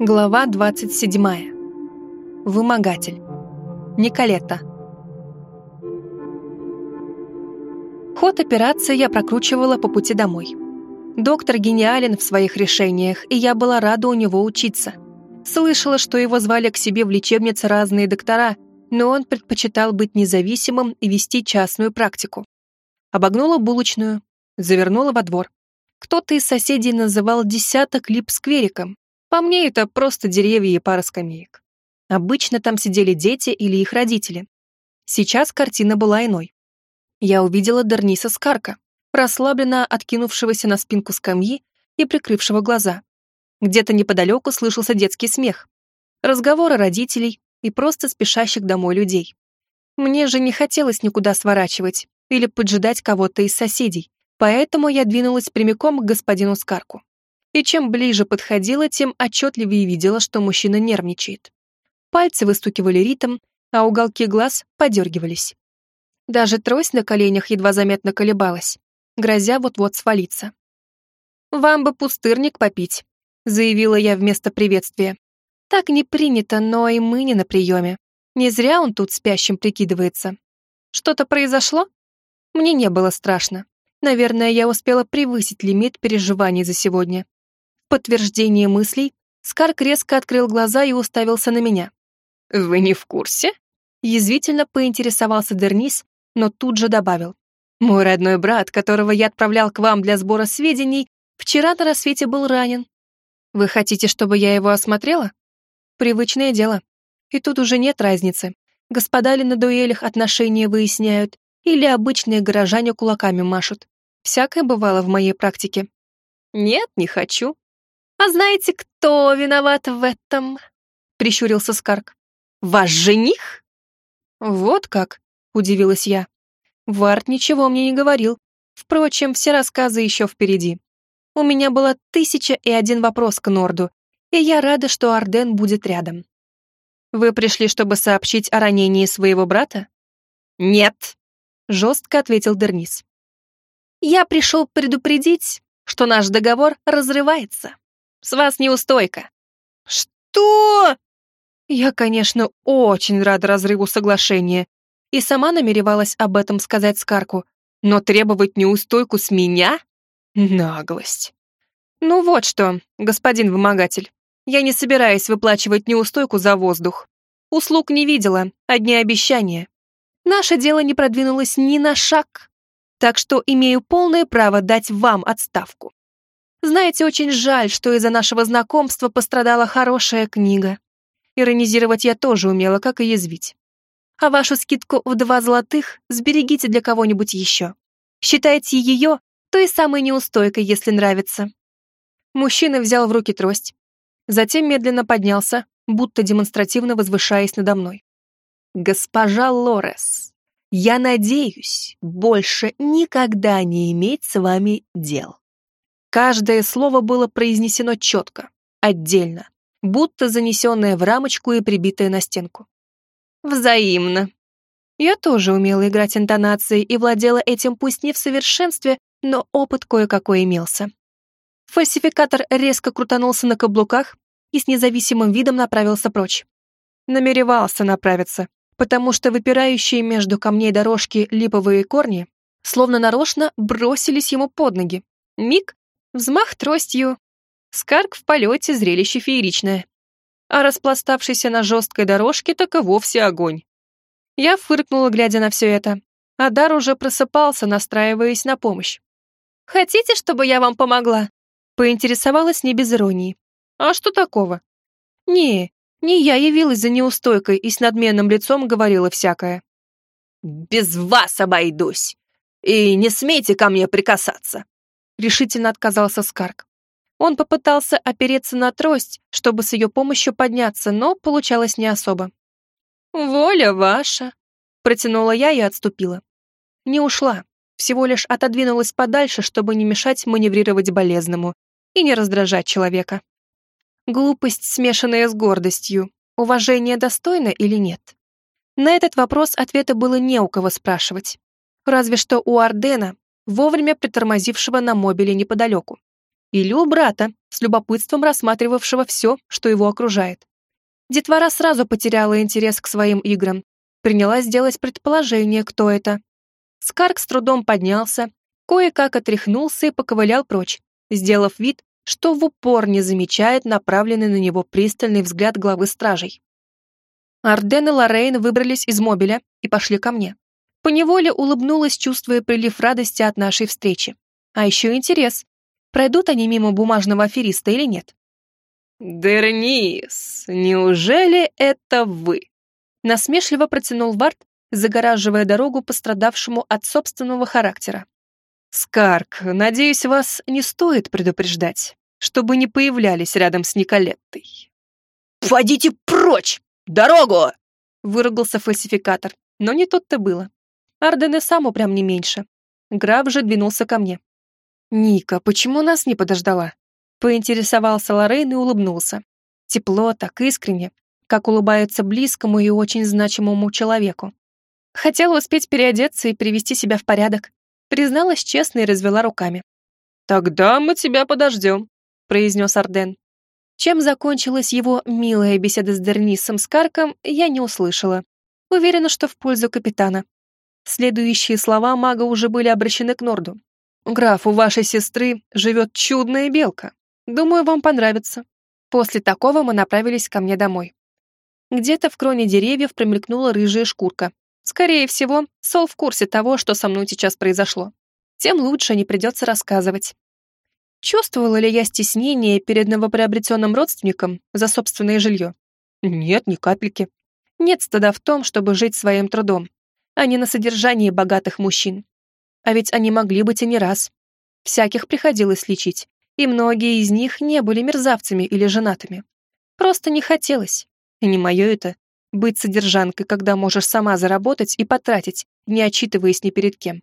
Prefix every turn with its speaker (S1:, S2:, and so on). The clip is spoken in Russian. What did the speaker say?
S1: Глава 27. Вымогатель. Николетта. Ход операции я прокручивала по пути домой. Доктор гениален в своих решениях, и я была рада у него учиться. Слышала, что его звали к себе в лечебнице разные доктора, но он предпочитал быть независимым и вести частную практику. Обогнула булочную, завернула во двор. Кто-то из соседей называл десяток лип сквериком, по мне, это просто деревья и пара скамеек. Обычно там сидели дети или их родители. Сейчас картина была иной. Я увидела Дерниса Скарка, расслабленно откинувшегося на спинку скамьи и прикрывшего глаза. Где-то неподалеку слышался детский смех, разговоры родителей и просто спешащих домой людей. Мне же не хотелось никуда сворачивать или поджидать кого-то из соседей, поэтому я двинулась прямиком к господину Скарку и чем ближе подходила, тем отчетливее видела, что мужчина нервничает. Пальцы выстукивали ритм, а уголки глаз подергивались. Даже трость на коленях едва заметно колебалась, грозя вот-вот свалиться. «Вам бы пустырник попить», — заявила я вместо приветствия. «Так не принято, но и мы не на приеме. Не зря он тут спящим прикидывается. Что-то произошло?» Мне не было страшно. Наверное, я успела превысить лимит переживаний за сегодня подтверждение мыслей, Скарк резко открыл глаза и уставился на меня. «Вы не в курсе?» Язвительно поинтересовался Дернис, но тут же добавил. «Мой родной брат, которого я отправлял к вам для сбора сведений, вчера на рассвете был ранен. Вы хотите, чтобы я его осмотрела? Привычное дело. И тут уже нет разницы, господа ли на дуэлях отношения выясняют или обычные горожане кулаками машут. Всякое бывало в моей практике. Нет, не хочу. «А знаете, кто виноват в этом?» — прищурился Скарк. «Ваш жених?» «Вот как», — удивилась я. Варт ничего мне не говорил. Впрочем, все рассказы еще впереди. У меня было тысяча и один вопрос к Норду, и я рада, что Арден будет рядом. «Вы пришли, чтобы сообщить о ранении своего брата?» «Нет», — жестко ответил Дернис. «Я пришел предупредить, что наш договор разрывается». С вас неустойка». «Что?» Я, конечно, очень рада разрыву соглашения и сама намеревалась об этом сказать Скарку, но требовать неустойку с меня? Наглость. Ну вот что, господин вымогатель, я не собираюсь выплачивать неустойку за воздух. Услуг не видела, одни обещания. Наше дело не продвинулось ни на шаг, так что имею полное право дать вам отставку. Знаете, очень жаль, что из-за нашего знакомства пострадала хорошая книга. Иронизировать я тоже умела, как и язвить. А вашу скидку в два золотых сберегите для кого-нибудь еще. Считайте ее той самой неустойкой, если нравится. Мужчина взял в руки трость, затем медленно поднялся, будто демонстративно возвышаясь надо мной. «Госпожа Лорес, я надеюсь больше никогда не иметь с вами дел». Каждое слово было произнесено четко, отдельно, будто занесенное в рамочку и прибитое на стенку. Взаимно. Я тоже умела играть интонацией и владела этим пусть не в совершенстве, но опыт кое-какой имелся. Фальсификатор резко крутанулся на каблуках и с независимым видом направился прочь. Намеревался направиться, потому что выпирающие между камней дорожки липовые корни словно нарочно бросились ему под ноги. Миг, Взмах тростью. Скарк в полете зрелище фееричное. А распластавшийся на жесткой дорожке так и вовсе огонь. Я фыркнула, глядя на все это. Адар уже просыпался, настраиваясь на помощь. «Хотите, чтобы я вам помогла?» Поинтересовалась не без иронии. «А что такого?» «Не, не я явилась за неустойкой и с надменным лицом говорила всякое». «Без вас обойдусь! И не смейте ко мне прикасаться!» Решительно отказался Скарк. Он попытался опереться на трость, чтобы с ее помощью подняться, но получалось не особо. «Воля ваша!» — протянула я и отступила. Не ушла, всего лишь отодвинулась подальше, чтобы не мешать маневрировать болезному и не раздражать человека. Глупость, смешанная с гордостью, уважение достойно или нет? На этот вопрос ответа было не у кого спрашивать. Разве что у Ардена, вовремя притормозившего на мобиле неподалеку. Или у брата, с любопытством рассматривавшего все, что его окружает. Детвора сразу потеряла интерес к своим играм, принялась делать предположение, кто это. Скарк с трудом поднялся, кое-как отряхнулся и поковылял прочь, сделав вид, что в упор не замечает направленный на него пристальный взгляд главы стражей. Арден и Лоррейн выбрались из мобиля и пошли ко мне. Поневоле улыбнулась, чувствуя прилив радости от нашей встречи. А еще интерес, пройдут они мимо бумажного афериста или нет.
S2: «Дернис, неужели это вы?»
S1: Насмешливо протянул Вард, загораживая дорогу пострадавшему от собственного характера.
S2: «Скарк, надеюсь, вас не стоит предупреждать, чтобы не появлялись рядом с Николеттой».
S3: «Пойдите прочь! Дорогу!»
S1: выругался фальсификатор, но не тут-то было. Арден и сам упрям не меньше. Граф же двинулся ко мне. «Ника, почему нас не подождала?» Поинтересовался Лоррейн и улыбнулся. Тепло, так искренне, как улыбается близкому и очень значимому человеку. Хотела успеть переодеться и привести себя в порядок. Призналась честно и развела руками.
S2: «Тогда мы тебя подождем», — произнес Арден.
S1: Чем закончилась его милая беседа с Дернисом Скарком, я не услышала. Уверена, что в пользу капитана. Следующие слова мага уже были обращены к Норду. «Граф, у вашей сестры живет чудная белка. Думаю, вам понравится». После такого мы направились ко мне домой. Где-то в кроне деревьев промелькнула рыжая шкурка, Скорее всего, Сол в курсе того, что со мной сейчас произошло. Тем лучше не придется рассказывать. Чувствовала ли я стеснение перед новоприобретенным родственником за собственное жилье? Нет, ни капельки. Нет стыда в том, чтобы жить своим трудом, а не на содержании богатых мужчин. А ведь они могли быть и не раз. Всяких приходилось лечить, и многие из них не были мерзавцами или женатыми. Просто не хотелось. И не мое это быть содержанкой, когда можешь сама заработать и потратить, не отчитываясь ни перед кем.